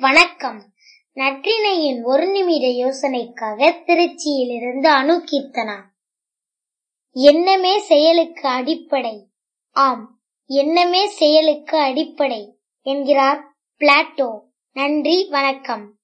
வணக்கம். நற்றினையின் ஒரு நிமிட யோசனைக்காக திருச்சியிலிருந்து அணு எண்ணமே செயலுக்கு அடிப்படை. ஆம் எண்ணமே செயலுக்கு அடிப்படை என்கிறார் பிளாட்டோ. நன்றி வணக்கம்.